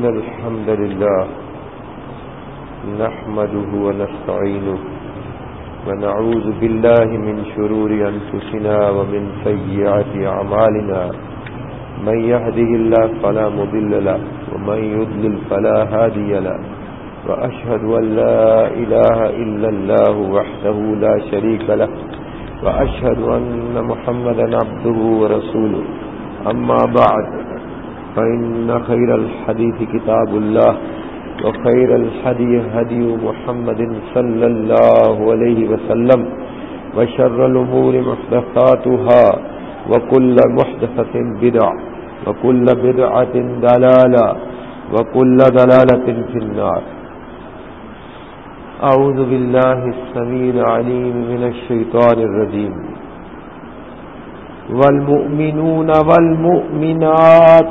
إن الحمد لله نحمده ونستعينه ونعوذ بالله من شرور أنفسنا ومن سيئات عمالنا من يهده الله فلا مضل له ومن يضلل فلا هادي له وأشهد أن لا إله إلا الله وحده لا شريك له وأشهد أن محمد عبده ورسوله. أما بعد فإن خير الحديث كتاب الله وخير الحدي هدي محمد صلى الله عليه وسلم وشر الأمور محدثاتها وكل محدثة بدع وكل بدعة دلالة وكل دلالة في النار. أعوذ بالله السميع العليم من الشيطان الرجيم. والمؤمنون والمؤمنات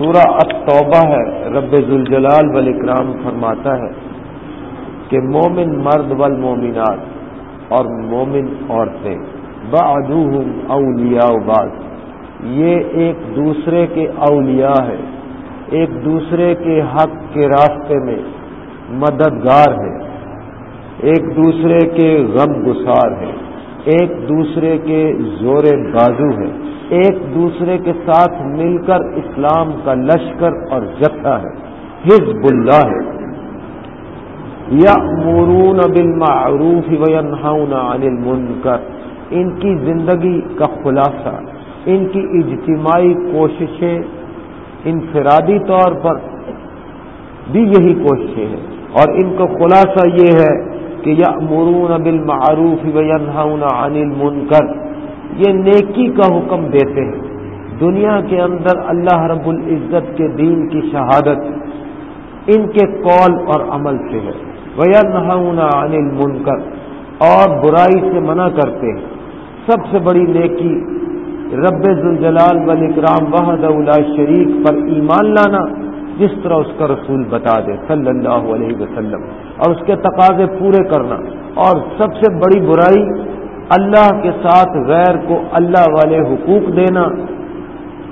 سورہ التوبہ ہے، رب ذوالجلال والاکرام فرماتا ہے کہ مومن مرد والمومنات اور مومن عورتیں بعضهم اولیاء بعض۔ یہ ایک دوسرے کے اولیاء ہے ایک دوسرے کے حق کے راستے میں مددگار ہے ایک دوسرے کے غم گسار ہے ایک دوسرے کے زور بازو ہے، ایک دوسرے کے ساتھ مل کر اسلام کا لشکر اور جتھا ہے، حزب اللہ ہے۔ یا مرون بالمعروف وینہون عن المنکر۔ ان کی زندگی کا خلاصہ، ان کی اجتماعی کوششیں انفرادی طور پر بھی یہی کوششیں ہیں۔ اور ان کا خلاصہ یہ ہے کہ یا مرون بالمعروف وینہون عن المنکر، یہ نیکی کا حکم دیتے ہیں۔ دنیا کے اندر اللہ رب العزت کے دین کی شہادت ان کے قول اور عمل سے ہے۔ وَيَنْهَوْنَ عَنِ الْمُنْكَرِ اور برائی سے منع کرتے ہیں۔ سب سے بڑی نیکی رب ذوالجلال والاکرام وحد اولا شریک پر ایمان لانا جس طرح اس کا رسول بتا دے، صلی اللہ علیہ وسلم۔ اور اس کے تقاضے پورے کرنا۔ اور سب سے بڑی برائی، اللہ کے ساتھ غیر کو اللہ والے حقوق دینا۔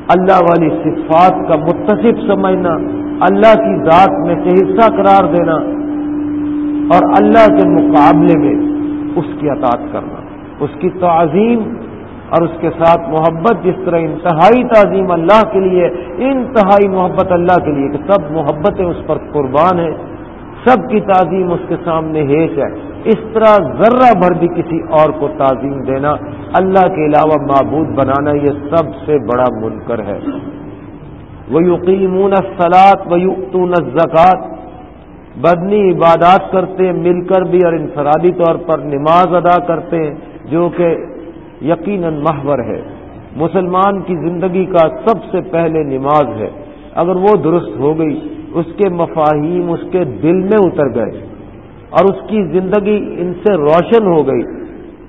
اللہ والی صفات کا متصف سمجھنا۔ اللہ کی ذات میں سے حصہ قرار دینا۔ اور اللہ کے مقابلے میں اس کی اطاعت کرنا۔ اس کی تعظیم اور اس کے ساتھ محبت جس طرح انتہائی تعظیم اللہ کے لیے، انتہائی محبت اللہ کے لیے کہ سب محبتیں اس پر قربان ہیں، سب کی تعظیم اس کے سامنے ہیچ ہے۔ اس طرح ذرہ بھر بھی کسی اور کو تعظیم دینا، اللہ کے علاوہ معبود بنانا یہ سب سے بڑا منکر ہے۔ وہ یقینون سلاد و یقتون زکوٰۃ بدنی عبادات کرتے ہیں مل کر بھی اور انفرادی طور پر نماز ادا کرتے ہیں جو کہ یقیناً محور ہے۔ مسلمان کی زندگی کا سب سے پہلے نماز ہے۔ اگر وہ درست ہو گئی، اس کے مفاہیم اس کے دل میں اتر گئے اور اس کی زندگی ان سے روشن ہو گئی،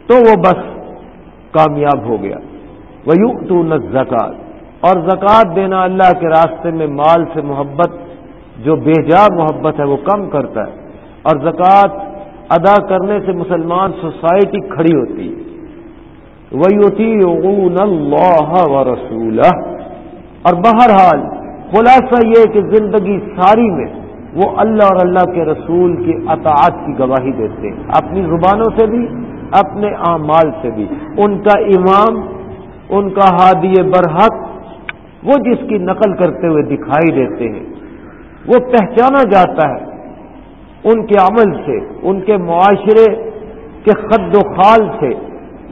تو وہ بس کامیاب ہو گیا۔ وہ تو اور زکوٰۃ دینا اللہ کے راستے میں مال سے محبت، جو بے جا محبت ہے، وہ کم کرتا ہے۔ اور زکوٰۃ ادا کرنے سے مسلمان سوسائٹی کھڑی ہوتی ہے۔ وہ اللہ و رسول اور بہرحال خلاصہ یہ کہ زندگی ساری میں وہ اللہ اور اللہ کے رسول کی اطاعت کی گواہی دیتے ہیں۔ اپنی زبانوں سے بھی، اپنے اعمال سے بھی۔ ان کا امام، ان کا ہادی برحق، وہ جس کی نقل کرتے ہوئے دکھائی دیتے ہیں۔ وہ پہچانا جاتا ہے ان کے عمل سے، ان کے معاشرے کے خد و خال سے۔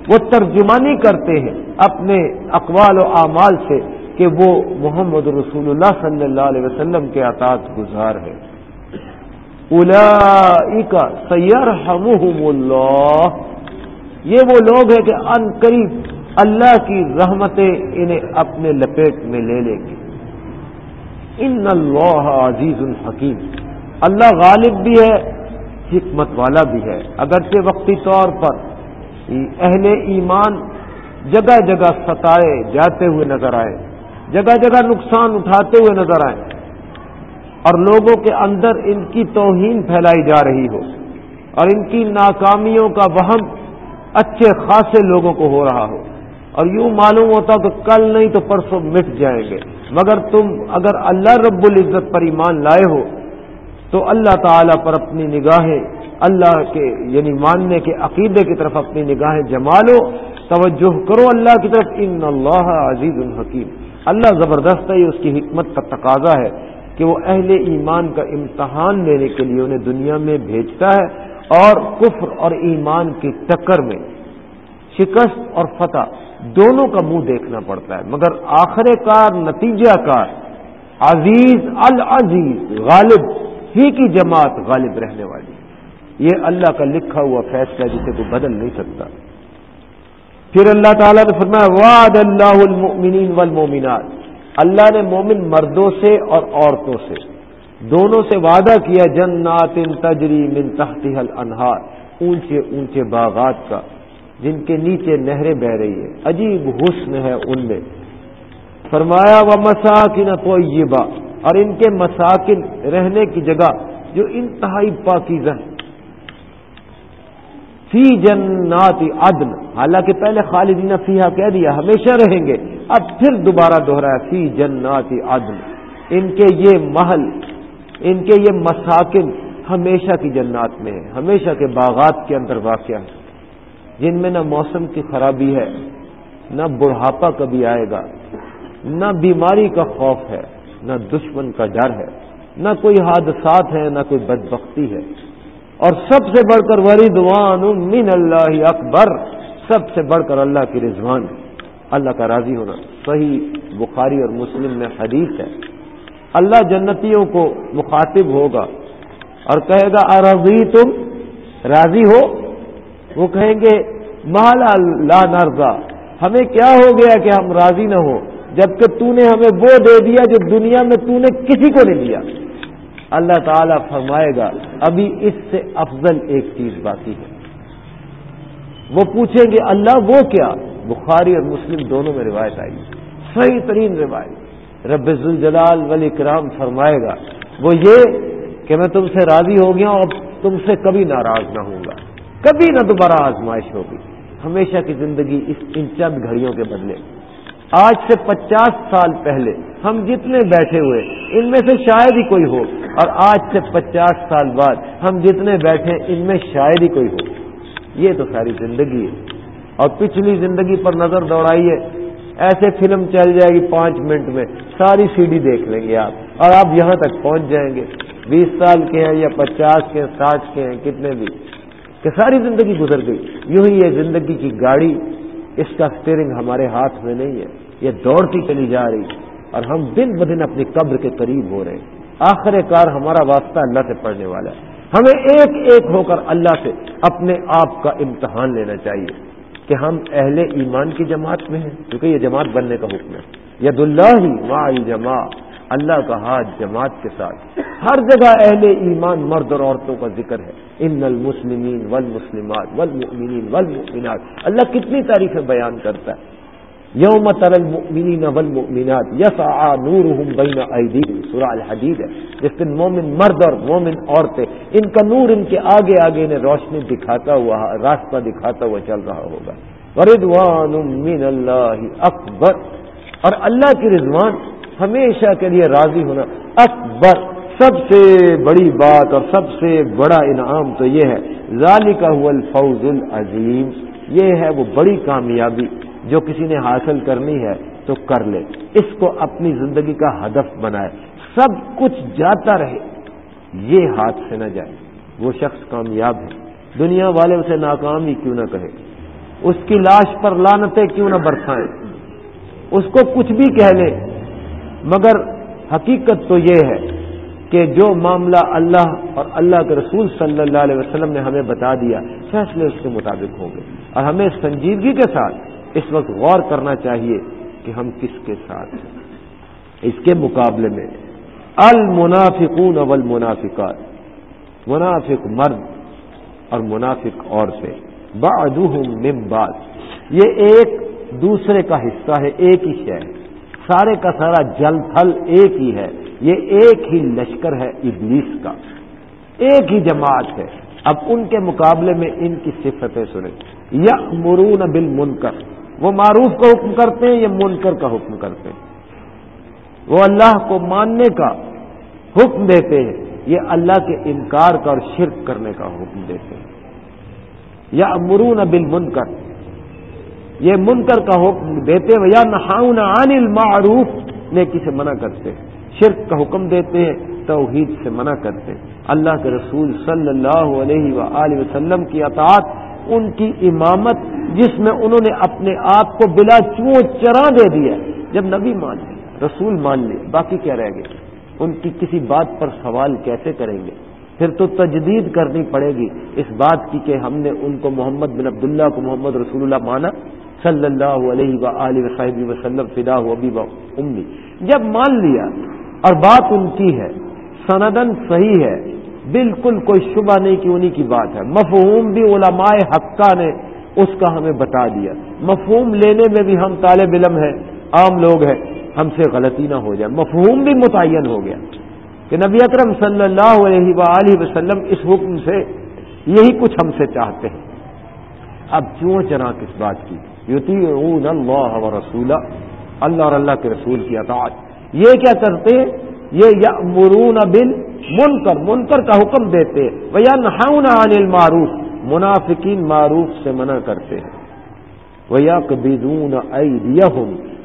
وہ ترجمانی کرتے ہیں اپنے اقوال و اعمال سے کہ وہ محمد رسول اللہ صلی اللہ علیہ وسلم کے اطاعت گزار ہے الا سیر اللہ۔ یہ وہ لوگ ہیں کہ ان قریب اللہ کی رحمتیں انہیں اپنے لپیٹ میں لے لیں گے۔ ان اللہ عزیز الحکیم اللہ غالب بھی ہے، حکمت والا بھی ہے۔ اگرچہ وقتی طور پر اہل ایمان جگہ جگہ ستائے، جاتے ہوئے نظر آئے۔ جگہ جگہ نقصان اٹھاتے ہوئے نظر آئے۔ اور لوگوں کے اندر ان کی توہین پھیلائی جا رہی ہو۔ اور ان کی ناکامیوں کا وہم اچھے خاصے لوگوں کو ہو رہا ہو۔ اور یوں معلوم ہوتا کہ کل نہیں تو پرسوں مٹ جائیں گے۔ مگر تم اگر اللہ رب العزت پر ایمان لائے ہو تو اللہ تعالی پر اپنی نگاہیں اللہ کے یعنی ماننے کے عقیدے کی طرف اپنی نگاہیں جما لو، توجہ کرو اللہ کی طرف، ان اللہ عزیز الحکیم اللہ زبردست ہے اس کی حکمت کا تقاضا ہے کہ وہ اہل ایمان کا امتحان لینے کے لیے انہیں دنیا میں بھیجتا ہے اور کفر اور ایمان کی ٹکر میں شکست اور فتح دونوں کا منہ دیکھنا پڑتا ہے۔ مگر آخر کار، نتیجہ کار، عزیز العزیز، غالب، ہی کی جماعت غالب رہنے والی۔ یہ اللہ کا لکھا ہوا فیصلہ جسے کوئی بدل نہیں سکتا۔ پھر اللہ تعالیٰ نے فرمایا واد اللہ المؤمنین والمؤمنات۔ اللہ نے مومن مردوں سے اور عورتوں سے، دونوں سے وعدہ کیا، جنات تجری من تحتها الانہار، اونچے اونچے باغات کا، جن کے نیچے نہریں بہ رہی ہے عجیب حسن ہے ان میں۔ فرمایا و مساکن طیبہ۔ اور ان کے مساکن رہنے کی جگہ جو انتہائی پاکیزہ فی جنات عدن۔ حالانکہ پہلے خالدین فیحا کہہ دیا، ہمیشہ رہیں گے۔ اب پھر دوبارہ دوہرایا فی جنات عدن۔ ان کے یہ محل، ان کے یہ مساکن ہمیشہ کی جنات میں ہے ہمیشہ کے باغات کے اندر واقع ہے جن میں نہ موسم کی خرابی ہے، نہ بڑھاپا کبھی آئے گا، نہ بیماری کا خوف ہے، نہ دشمن کا ڈر ہے، نہ کوئی حادثات ہیں نہ کوئی بدبختی ہے۔ اور سب سے بڑھ کر وریدوان من اللہ اکبر سب سے بڑھ کر اللہ کی رضوان۔ اللہ کا راضی ہونا۔ صحیح بخاری اور مسلم میں حدیث ہے۔ اللہ جنتیوں کو مخاطب ہوگا اور کہے گا ارضی تم راضی ہو۔ وہ کہیں گے مالا لا نرزا ہمیں کیا ہو گیا کہ ہم راضی نہ ہو جبکہ تو نے ہمیں وہ دے دیا جو دنیا میں تو نے کسی کو نہیں دیا۔ اللہ تعالیٰ فرمائے گا، ابھی اس سے افضل ایک چیز باقی ہے۔ وہ پوچھیں گے، اللہ وہ کیا؟ بخاری اور مسلم دونوں میں روایت آئی۔ صحیح ترین روایت۔ رب الجلال ولی کرام فرمائے گا، وہ یہ کہ میں تم سے راضی ہو گیا اور تم سے کبھی ناراض نہ ہوں گا۔ کبھی نہ دوبارہ آزمائش ہوگی۔ ہمیشہ کی زندگی اس ان چند گھڑیوں کے بدلے۔ آج سے پچاس سال پہلے ہم جتنے بیٹھے ہوئے، ان میں سے شاید ہی کوئی ہو۔ اور آج سے پچاس سال بعد ہم جتنے بیٹھے، ان میں شاید ہی کوئی ہو۔ یہ تو ساری زندگی ہے۔ اور پچھلی زندگی پر نظر دوڑائیے۔ ایسے فلم چل جائے گی پانچ منٹ میں۔ ساری سی ڈی دیکھ لیں گے آپ۔ اور آپ یہاں تک پہنچ جائیں گے۔ بیس سال کے ہیں یا پچاس کے ہیں، ساٹھ کے ہیں، کتنے بھی۔ کہ ساری زندگی گزر گئی۔ یوں ہی یہ زندگی کی گاڑی اس کا اسٹیئرنگ ہمارے ہاتھ میں نہیں ہے، یہ دوڑتی چلی جا رہی اور ہم دن بدن اپنی قبر کے قریب ہو رہے ہیں۔ آخر کار ہمارا واسطہ اللہ سے پڑھنے والا ہے۔ ہمیں ایک ایک ہو کر اللہ سے اپنے آپ کا امتحان لینا چاہیے کہ ہم اہل ایمان کی جماعت میں ہیں، کیونکہ یہ جماعت بننے کا حکم ہے۔ ید اللہ ہی ما جماع اللہ کا ہاتھ جماعت کے ساتھ۔ ہر جگہ اہل ایمان مرد اور عورتوں کا ذکر ہے۔ ان المسلمین والمسلمات والمؤمنین والمؤمنات۔ اللہ کتنی تعریفیں بیان کرتا ہے۔ یوم تر المؤمنین والمؤمنات یسعا نورهم بین ایدیہم۔ سورہ الحدید ہے، جس دن مومن مرد اور مومن عورتیں ان کا نور ان کے آگے آگے انہیں روشنی دکھاتا ہوا، راستہ دکھاتا ہوا چل رہا ہوگا۔ وردوان من اللہ اکبر۔ اور اللہ کی رضوان ہمیشہ کے لیے راضی ہونا اکبر۔ سب سے بڑی بات اور سب سے بڑا انعام تو یہ ہے، ذالک هو الفوز العظیم۔ یہ ہے وہ بڑی کامیابی جو کسی نے حاصل کرنی ہے تو کر لے۔ اس کو اپنی زندگی کا ہدف بنائے۔ سب کچھ جاتا رہے، یہ ہاتھ سے نہ جائے۔ وہ شخص کامیاب ہے۔ دنیا والے اسے ناکام ہی کیوں نہ کہے؟ اس کی لاش پر لانتیں کیوں نہ برسائیں؟ اس کو کچھ بھی کہہ لے۔ مگر حقیقت تو یہ ہے کہ جو معاملہ اللہ اور اللہ کے رسول صلی اللہ علیہ وسلم نے ہمیں بتا دیا، فیصلے اس کے مطابق ہوں گے۔ اور ہمیں سنجیدگی کے ساتھ اس وقت غور کرنا چاہیے کہ ہم کس کے ساتھ ہیں۔ اس کے مقابلے میں المنافقون اول منافقات منافق مرد اور منافق عورتیں من بعد یہ ایک دوسرے کا حصہ ہے، ایک ہی شہر۔ سارے کا سارا جل تھل ایک ہی ہے۔ یہ ایک ہی لشکر ہے ابلیس کا، ایک ہی جماعت ہے۔ اب ان کے مقابلے میں ان کی صفتیں سنیں۔ یا مرون بل منکر وہ معروف کا حکم کرتے ہیں یا منکر کا حکم کرتے ہیں۔ وہ اللہ کو ماننے کا حکم دیتے ہیں، یہ اللہ کے انکار کا اور شرک کرنے کا حکم دیتے ہیں۔ یا مرون بل منکر یہ منکر کا حکم دیتے ہیں۔ یا نہاؤن عن المعروف، نیکی سے منع کرتے ہیں۔ شرک کا حکم دیتے ہیں، توحید سے منع کرتے ہیں۔ اللہ کے رسول صلی اللہ علیہ و وسلم کی اطاعت، ان کی امامت، جس میں انہوں نے اپنے آپ کو بلا چو چرا دے دیا جب نبی مان لیا رسول مان لے، باقی کیا رہ گئے ان کی کسی بات پر سوال کیسے کریں گے؟ پھر تو تجدید کرنی پڑے گی۔ اس بات کی کہ ہم نے ان کو محمد بن عبداللہ کو محمد رسول اللہ مانا۔ صلی اللہ علیہ و وصحب وسلم، فدا ابی و امی۔ جب مان لیا اور بات ان کی ہے سندن صحیح ہے، بالکل کوئی شبہ نہیں کہ انہی کی بات ہے۔ مفہوم بھی علماء حقہ نے اس کا ہمیں بتا دیا۔ مفہوم لینے میں بھی ہم طالب علم ہیں، عام لوگ ہیں، ہم سے غلطی نہ ہو جائے۔ مفہوم بھی متعین ہو گیا کہ نبی اکرم صلی اللہ علیہ و وسلم اس حکم سے یہی کچھ ہم سے چاہتے ہیں۔ اب کیوں چنا کس بات کی؟ یوتی اللہ و رسول اللہ اور اللہ کے رسول کی اطاعت۔ یہ کیا کرتے ہیں؟ یہ یا مرون بل منکر منکر کا حکم دیتے وہ یا عن معروف منافقین معروف سے منع کرتے ہیں۔ وہ یا کبیدون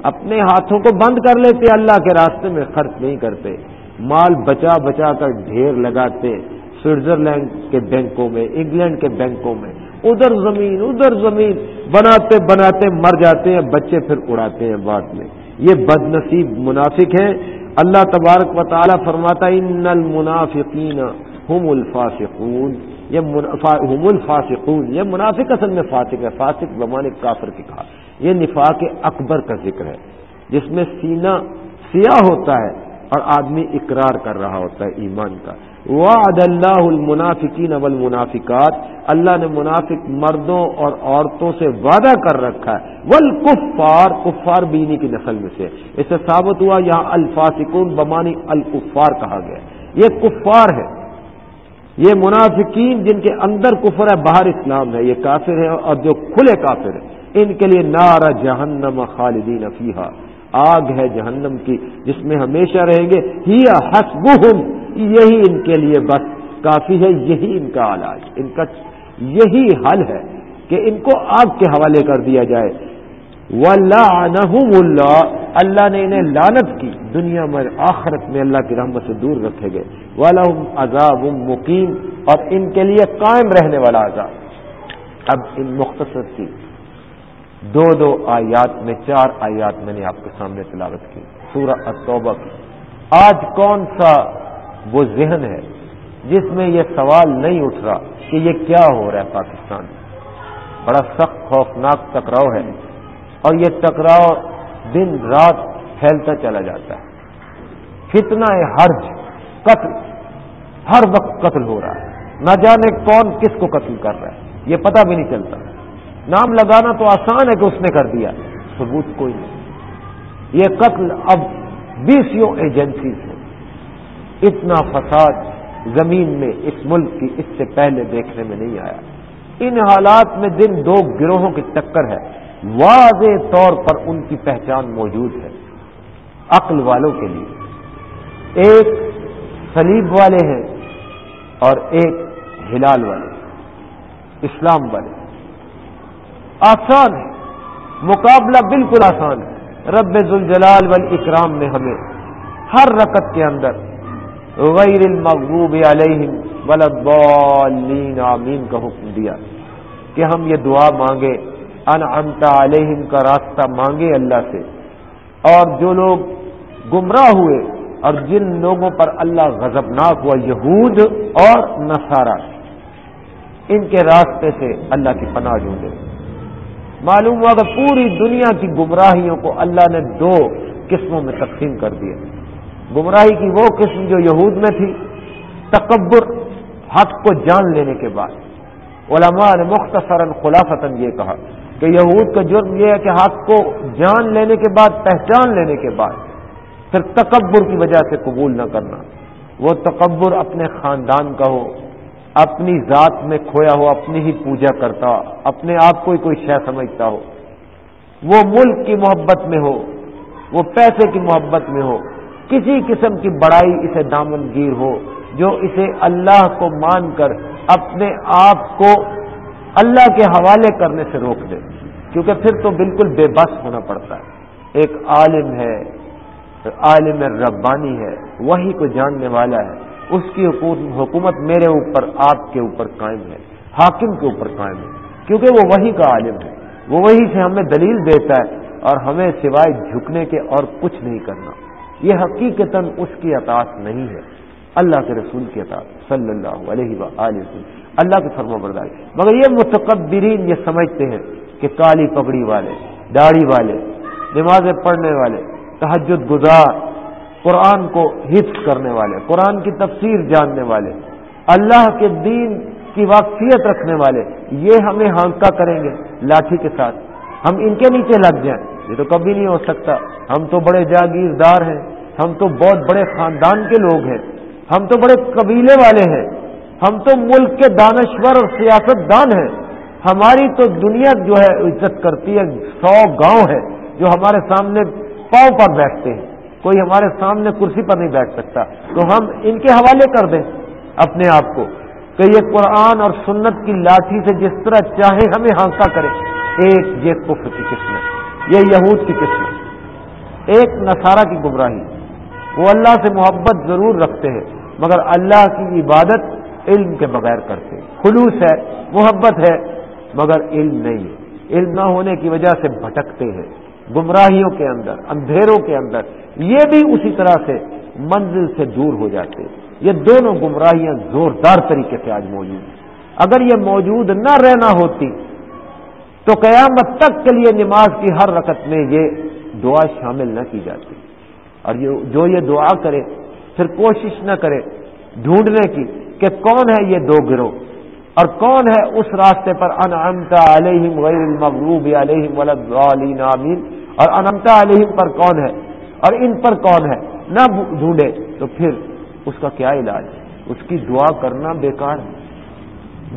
اپنے ہاتھوں کو بند کر لیتے اللہ کے راستے میں خرچ نہیں کرتے۔ مال بچا بچا کر ڈھیر لگاتے سوئٹزرلینڈ کے بینکوں میں، انگلینڈ کے بینکوں میں۔ ادھر زمین ادھر زمین، بناتے بناتے مر جاتے ہیں، بچے پھر اڑاتے ہیں بعد میں۔ یہ بد نصیب منافق ہیں۔ اللہ تبارک و تعالیٰ فرماتا ان المنافقین ہم الفاسقون. یہ ہم الفاسقون، یہ منافق اصل میں فاسق ہے فاسق بمان کافر کی کہا۔ یہ نفاق اکبر کا ذکر ہے، جس میں سینہ سیاہ ہوتا ہے اور آدمی اقرار کر رہا ہوتا ہے ایمان کا۔ وعد اللہ المنافقین والمنافقات۔ اللہ نے منافق مردوں اور عورتوں سے وعدہ کر رکھا ہے۔ والکفار، کفار بینی کی نسل میں سے۔ اس سے ثابت ہوا یہاں الفاسقون بمانی الکفار کہا گیا یہ کفار ہے یہ منافقین جن کے اندر کفر ہے، باہر اسلام ہے۔ یہ کافر ہے اور جو کھلے کافر ہے ان کے لیے نار جہنم خالدین فیحا آگ ہے جہنم کی، جس میں ہمیشہ رہیں گے۔ ہی حسبہم یہی ان کے لیے بس کافی ہے، یہی ان کا علاج۔ ان کا یہی حل ہے کہ ان کو آگ کے حوالے کر دیا جائے۔ اللہ۔ اللہ نے انہیں لانت کی۔ دنیا میں آخرت میں اللہ کی رحمت سے دور رکھے گئے۔ والا عذاب مقیم اور ان کے لیے قائم رہنے والا عذاب۔ اب ان مختصر کی دو دو آیات میں، چار آیات میں نے آپ کے سامنے تلاوت کی۔ سورہ التوبہ کی۔ آج کون سا وہ ذہن ہے جس میں یہ سوال نہیں اٹھ رہا کہ یہ کیا ہو رہا ہے پاکستان میں۔ بڑا سخت خوفناک ٹکراؤ ہے اور یہ ٹکراؤ دن رات پھیلتا چلا جاتا ہے۔ فتنہ حرج، قتل، ہر وقت قتل ہو رہا ہے۔ نہ جانے کون کس کو قتل کر رہا ہے، یہ پتہ بھی نہیں چلتا۔ نام لگانا تو آسان ہے کہ اس نے کر دیا، ثبوت کوئی نہیں۔ یہ قتل اب بیسوں ایجنسیز ہیں اتنا فساد زمین میں اس ملک کی اس سے پہلے دیکھنے میں نہیں آیا۔ ان حالات میں دن دو گروہوں کی ٹکر ہے۔ واضح طور پر ان کی پہچان موجود ہے۔ عقل والوں کے لیے۔ ایک سلیب والے ہیں اور ایک ہلال والے اسلام والے آسان ہے مقابلہ بالکل آسان ہے۔ رب ذوالجلال والاکرام نے ہمیں ہر رکت کے اندر غیر المغضوب علیہم ولدالین آمین کا حکم دیا کہ ہم یہ دعا مانگے انعمت علیہم کا راستہ مانگے اللہ سے۔ اور جو لوگ گمراہ ہوئے اور جن لوگوں پر اللہ غضبناک ہوا، یہود اور نصارہ، ان کے راستے سے اللہ کی پناہ ڈھونڈے۔ معلوم ہوا کہ پوری دنیا کی گمراہیوں کو اللہ نے دو قسموں میں تقسیم کر دیا گمراہی کی وہ قسم جو یہود میں تھی، تکبر، حق کو جان لینے کے بعد۔ علماء نے مختصرا خلافتاً یہ کہا کہ یہود کا جرم یہ ہے کہ حق کو جان لینے کے بعد، پہچان لینے کے بعد پھر تکبر کی وجہ سے قبول نہ کرنا۔ وہ تکبر اپنے خاندان کا ہو، اپنی ذات میں کھویا ہو، اپنی ہی پوجا کرتا، اپنے آپ کو ہی کوئی شہ سمجھتا ہو۔ وہ ملک کی محبت میں ہو، وہ پیسے کی محبت میں ہو کسی قسم کی بڑائی اسے دامن گیر ہو، جو اسے اللہ کو مان کر اپنے آپ کو اللہ کے حوالے کرنے سے روک دے۔ کیونکہ پھر تو بالکل بے بس ہونا پڑتا ہے۔ ایک عالم ہے، عالم ربانی ہے، وہی کو جاننے والا ہے۔ اس کی حکومت میرے اوپر، آپ کے اوپر قائم ہے۔ حاکم کے اوپر قائم ہے۔ کیونکہ وہ وہی کا عالم ہے۔ وہ وہی سے ہمیں دلیل دیتا ہے اور ہمیں سوائے جھکنے کے اور کچھ نہیں کرنا۔ یہ حقیقت اس کی اطاعت نہیں ہے۔ اللہ کے رسول کی اطاعت، صلی اللہ علیہ وسلم۔ اللہ کے فرما برداری مگر یہ متقبرین یہ سمجھتے ہیں کہ کالی پگڑی والے، داڑھی والے، نمازیں پڑھنے والے تحجد گزار، قرآن کو حفظ کرنے والے، قرآن کی تفسیر جاننے والے، اللہ کے دین کی واقفیت رکھنے والے، یہ ہمیں ہانکا کریں گے، لاٹھی کے ساتھ۔ ہم ان کے نیچے لگ جائیں۔ یہ تو کبھی نہیں ہو سکتا۔ ہم تو بڑے جاگیردار ہیں۔ ہم تو بہت بڑے خاندان کے لوگ ہیں۔ ہم تو بڑے قبیلے والے ہیں۔ ہم تو ملک کے دانشور اور سیاست دان ہیں۔ ہماری تو دنیا جو ہے عزت کرتی ہے۔ سو گاؤں ہے جو ہمارے سامنے پاؤں پر بیٹھتے ہیں۔ کوئی ہمارے سامنے کرسی پر نہیں بیٹھ سکتا۔ تو ہم ان کے حوالے کر دیں اپنے آپ کو کہ یہ قرآن اور سنت کی لاٹھی سے جس طرح چاہے ہمیں ہانسا کرے۔ ایک یہ کفر کی قسم یہ یہود کی قسم ایک نصارہ کی گمراہی۔ وہ اللہ سے محبت ضرور رکھتے ہیں، مگر اللہ کی عبادت علم کے بغیر کرتے خلوص ہے، محبت ہے، مگر علم نہیں۔ علم نہ ہونے کی وجہ سے بھٹکتے ہیں۔ گمراہیوں کے اندر، اندھیروں کے اندر۔ یہ بھی اسی طرح سے منزل سے دور ہو جاتے یہ دونوں گمراہیاں زوردار طریقے سے آج موجود ہیں۔ اگر یہ موجود نہ رہنا ہوتی تو قیامت تک کے لیے نماز کی ہر رکت میں یہ دعا شامل نہ کی جاتی۔ اور جو یہ دعا کرے، پھر کوشش نہ کرے ڈھونڈنے کی کہ کون ہے یہ دو گروہ؟ اور کون ہے اس راستے پر انمتا علیہم غیر المغروب علیہم ولدین آمین۔ اور انمتا علیہم پر کون ہے؟ اور ان پر کون ہے؟ نہ ڈھونڈے تو پھر اس کا کیا علاج؟ ہے اس کی دعا کرنا بیکار ہے۔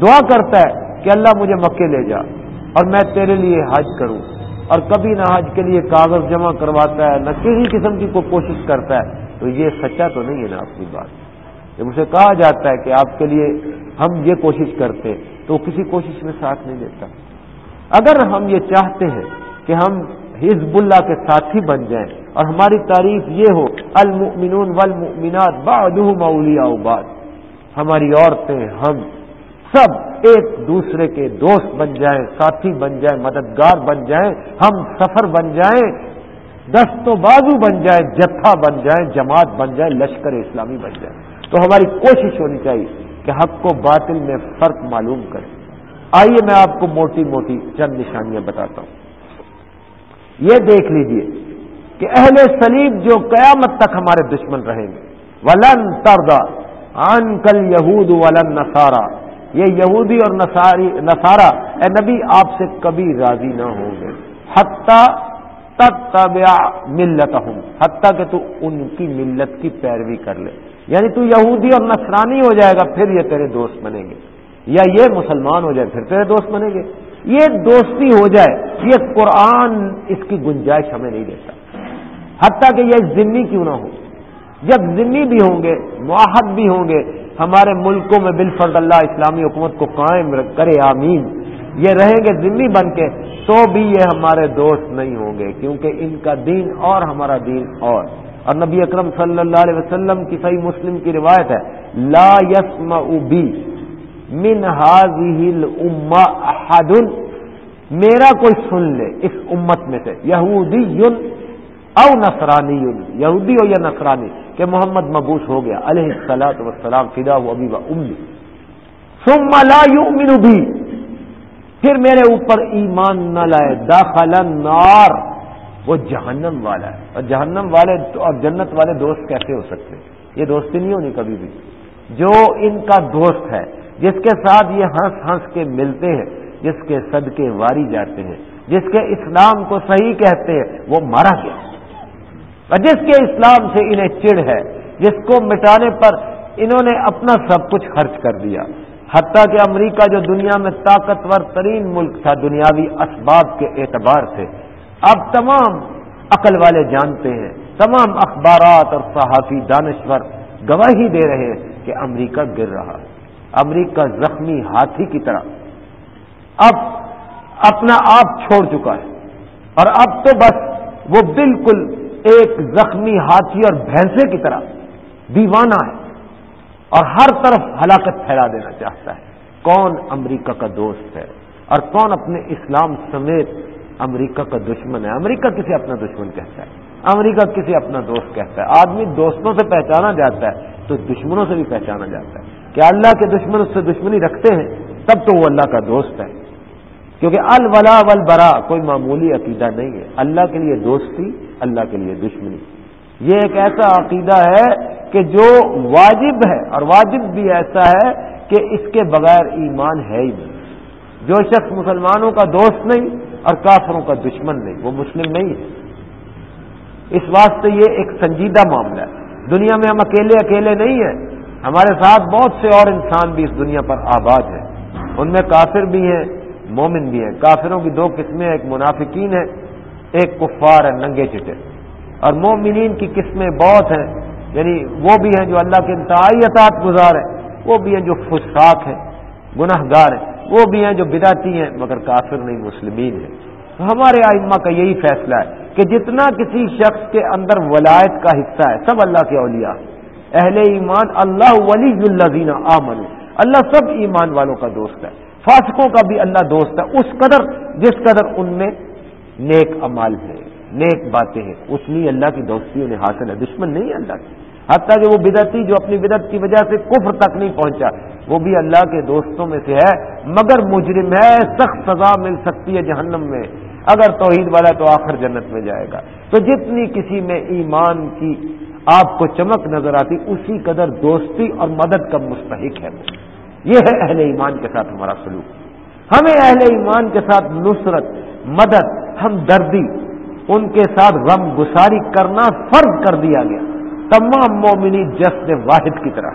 دعا کرتا ہے کہ اللہ مجھے مکے لے جا۔ اور میں تیرے لیے حج کروں۔ اور کبھی نہ حج کے لیے کاغذ جمع کرواتا ہے، نہ کسی قسم کی کوئی کوشش کرتا ہے۔ تو یہ سچا تو نہیں ہے نا آپ کی بات۔ جب اسے کہا جاتا ہے کہ آپ کے لیے ہم یہ کوشش کرتے تو کسی کوشش میں ساتھ نہیں دیتا۔ اگر ہم یہ چاہتے ہیں کہ ہم حزب اللہ کے ساتھی بن جائیں، اور ہماری تعریف یہ ہو، المؤمنون والمؤمنات بعضهم اولیاء بعض۔ ہماری عورتیں، ہم سب ایک دوسرے کے دوست بن جائیں، ساتھی بن جائیں، مددگار بن جائیں، ہم سفر بن جائیں، دست و بازو بن جائیں، جتھا بن جائیں، جماعت بن جائیں، لشکر اسلامی بن جائیں۔ تو ہماری کوشش ہونی چاہیے کہ حق کو باطل میں فرق معلوم کریں۔ آئیے میں آپ کو موٹی موٹی چند نشانیاں بتاتا ہوں۔ یہ دیکھ لیجیے کہ اہل سلیب جو قیامت تک ہمارے دشمن رہیں گے، ولن تردا ان کل یہود ولن نسارا یہ یہودی اور نصاری نسارا اے نبی آپ سے کبھی راضی نہ ہوں گے۔ حتیٰ تب تب ملت ہوں حتیٰ کہ تو ان کی ملت کی پیروی کر لے۔ یعنی تو یہودی اور نصرانی ہو جائے گا، پھر یہ تیرے دوست بنیں گے۔ یا یہ مسلمان ہو جائے، پھر تیرے دوست بنیں گے۔ یہ دوستی ہو جائے، یہ قرآن اس کی گنجائش ہمیں نہیں دیتا۔ حتیٰ کہ یہ ذمی کیوں نہ ہو۔ جب ذمی بھی ہوں گے معاہد بھی ہوں گے۔ ہمارے ملکوں میں بالفرد اللہ اسلامی حکومت کو قائم کرے آمین۔ یہ رہیں گے ذمی بن کے، تو بھی یہ ہمارے دوست نہیں ہوں گے، کیونکہ ان کا دین اور ہمارا دین اور۔ اور نبی اکرم صلی اللہ علیہ وسلم کی صحیح مسلم کی روایت ہے، لا یسم بی من احد۔ میرا کوئی سن لے اس امت میں سے، یہودی او نصرانی یہودی ہو یا نصرانی؟ کہ محمد مبوس ہو گیا، علیہ السلاۃ وسلام فدا و ابی و امی ثم لا یؤمن بھی پھر میرے اوپر ایمان نہ لائے، داخل النار۔ وہ جہنم والا ہے۔ اور جہنم والے اور جنت والے دوست کیسے ہو سکتے؟ یہ دوستی نہیں ہونی کبھی بھی۔ جو ان کا دوست ہے، جس کے ساتھ یہ ہنس ہنس کے ملتے ہیں، جس کے صدقے واری جاتے ہیں، جس کے اسلام کو صحیح کہتے ہیں، وہ مارا گیا۔ جس کے اسلام سے انہیں چڑ ہے، جس کو مٹانے پر انہوں نے اپنا سب کچھ خرچ کر دیا۔ حتیٰ کہ امریکہ جو دنیا میں طاقتور ترین ملک تھا، دنیاوی اسباب کے اعتبار سے، اب تمام عقل والے جانتے ہیں، تمام اخبارات اور صحافی دانشور گواہی دے رہے ہیں کہ امریکہ گر رہا۔ ہے امریکہ زخمی ہاتھی کی طرح۔ اب اپنا آپ چھوڑ چکا ہے۔ اور اب تو بس وہ بالکل ایک زخمی ہاتھی اور بھینسے کی طرح دیوانہ ہے اور ہر طرف ہلاکت پھیلا دینا چاہتا ہے۔ کون امریکہ کا دوست ہے اور کون اپنے اسلام سمیت امریکہ کا دشمن ہے؟ امریکہ کسی اپنا دشمن کہتا ہے؟ امریکہ کسی اپنا دوست کہتا ہے؟ آدمی دوستوں سے پہچانا جاتا ہے تو دشمنوں سے بھی پہچانا جاتا ہے۔ کیا اللہ کے دشمن اس سے دشمنی رکھتے ہیں، تب تو وہ اللہ کا دوست ہے۔ کیونکہ الولا ولبرا کوئی معمولی عقیدہ نہیں ہے۔ اللہ کے لیے دوستی، اللہ کے لیے دشمنی۔ یہ ایک ایسا عقیدہ ہے کہ جو واجب ہے، اور واجب بھی ایسا ہے کہ اس کے بغیر ایمان ہے ہی نہیں۔ جو شخص مسلمانوں کا دوست نہیں اور کافروں کا دشمن نہیں، وہ مسلم نہیں ہے۔ اس واسطے یہ ایک سنجیدہ معاملہ ہے۔ دنیا میں ہم اکیلے اکیلے نہیں ہیں۔ ہمارے ساتھ بہت سے اور انسان بھی اس دنیا پر آباد ہیں۔ ان میں کافر بھی ہیں مومن بھی ہیں۔ کافروں کی دو قسمیں ایک منافقین ہے ایک کفار ہے ننگے چٹے۔ اور مومنین کی قسمیں بہت ہیں یعنی وہ بھی ہیں جو اللہ کے انتہائی اطاعت گزار ہیں، وہ بھی ہیں جو فساق ہیں گناہ گار ہیں، وہ بھی ہیں جو بداتی ہیں، مگر کافر نہیں، مسلمین ہیں۔ تو ہمارے آئمہ کا یہی فیصلہ ہے کہ جتنا کسی شخص کے اندر ولایت کا حصہ ہے، سب اللہ کے اولیاء۔ اہل ایمان اللہ ولی الزین آمن اللہ سب ایمان والوں کا دوست ہے۔ فاسقوں کا بھی اللہ دوست ہے، اس قدر، جس قدر ان میں نیک امال ہے نیک باتیں ہیں، اس لیے اللہ کی دوستی انہیں حاصل ہے، دشمن نہیں ہے اللہ کی۔ حتیٰ کہ وہ بدعتی جو اپنی بدعت کی وجہ سے کفر تک نہیں پہنچا، وہ بھی اللہ کے دوستوں میں سے ہے، مگر مجرم ہے، سخت سزا مل سکتی ہے جہنم میں۔ اگر توحید والا تو آخر جنت میں جائے گا۔ تو جتنی کسی میں ایمان کی آپ کو چمک نظر آتی، اسی قدر دوستی اور مدد کا مستحق ہے یہ ہے اہل ایمان کے ساتھ ہمارا سلوک۔ ہمیں اہل ایمان کے ساتھ نصرت، مدد ہم دردی ان کے ساتھ غم گساری کرنا فرض کر دیا گیا۔ تمام مومنی جسد واحد کی طرح۔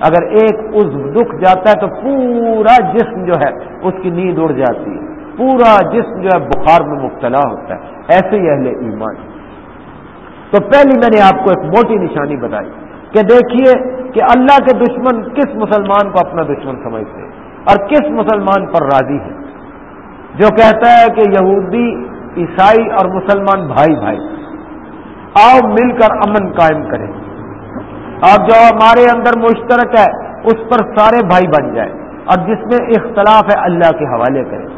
اگر ایک اس دکھ جاتا ہے تو پورا جسم جو ہے اس کی نیند اڑ جاتی ہے۔ پورا جسم جو ہے بخار میں مبتلا ہوتا ہے۔ ایسے ہی اہل ایمان۔ تو پہلی میں نے آپ کو ایک موٹی نشانی بتائی۔ کہ دیکھیے کہ اللہ کے دشمن کس مسلمان کو اپنا دشمن سمجھتے ہیں اور کس مسلمان پر راضی ہے جو کہتا ہے کہ یہودی، عیسائی اور مسلمان بھائی بھائی، آؤ مل کر امن قائم کریں۔ اور جو ہمارے اندر مشترک ہے، اس پر سارے بھائی بن جائے اور جس میں اختلاف ہے، اللہ کے حوالے کریں۔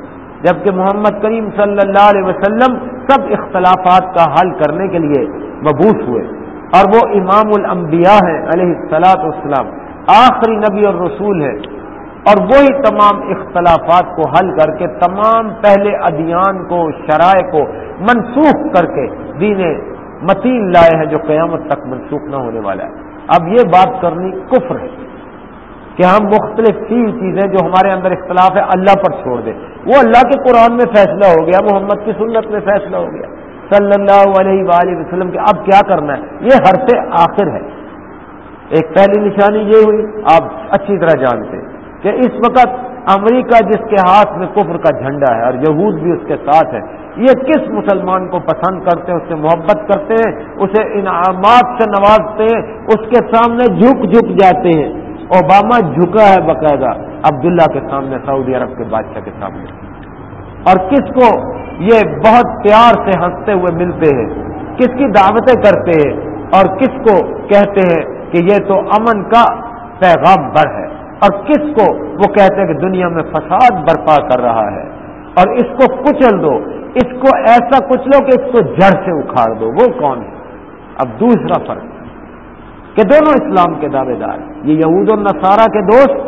جبکہ محمد کریم صلی اللہ علیہ وسلم سب اختلافات کا حل کرنے کے لیے مبوس ہوئے۔ اور وہ امام الانبیاء ہیں، علیہ السلاط والسلام۔ آخری نبی اور رسول ہے اور وہی تمام اختلافات کو حل کر کے، تمام پہلے ادیان کو، شرائع کو منسوخ کر کے دین متین لائے ہیں، جو قیامت تک منسوخ نہ ہونے والا ہے۔ اب یہ بات کرنی کفر ہے کہ ہم مختلف تین چیزیں جو ہمارے اندر اختلاف ہے، اللہ پر چھوڑ دیں۔ وہ اللہ کے قرآن میں فیصلہ ہو گیا، محمد کی سنت میں فیصلہ ہو گیا۔ صلی اللہ علیہ وآلہ وسلم کے اب کیا کرنا ہے؟ یہ ہر سے آخر ہے۔ ایک پہلی نشانی یہ ہوئی، آپ اچھی طرح جانتے کہ اس وقت امریکہ جس کے ہاتھ میں کفر کا جھنڈا ہے اور یہود بھی اس کے ساتھ ہے یہ کس مسلمان کو پسند کرتے ہیں؟ اس سے محبت کرتے ہیں، اسے انعامات سے نوازتے ہیں، اس کے سامنے جھک جھک جاتے ہیں۔ اوباما جھکا ہے باقاعدہ، عبداللہ کے سامنے، سعودی عرب کے بادشاہ کے سامنے۔ اور کس کو یہ بہت پیار سے ہنستے ہوئے ملتے ہیں، کس کی دعوتیں کرتے ہیں اور کس کو کہتے ہیں کہ یہ تو امن کا پیغام بر ہے اور کس کو وہ کہتے ہیں کہ دنیا میں فساد برپا کر رہا ہے اور اس کو کچل دو، اس کو ایسا کچلو کہ اس کو جڑ سے اکھاڑ دو، وہ کون ہے؟ اب دوسرا فرق کہ دونوں اسلام کے دعوے دار یہ یہود و نصارہ کے دوست،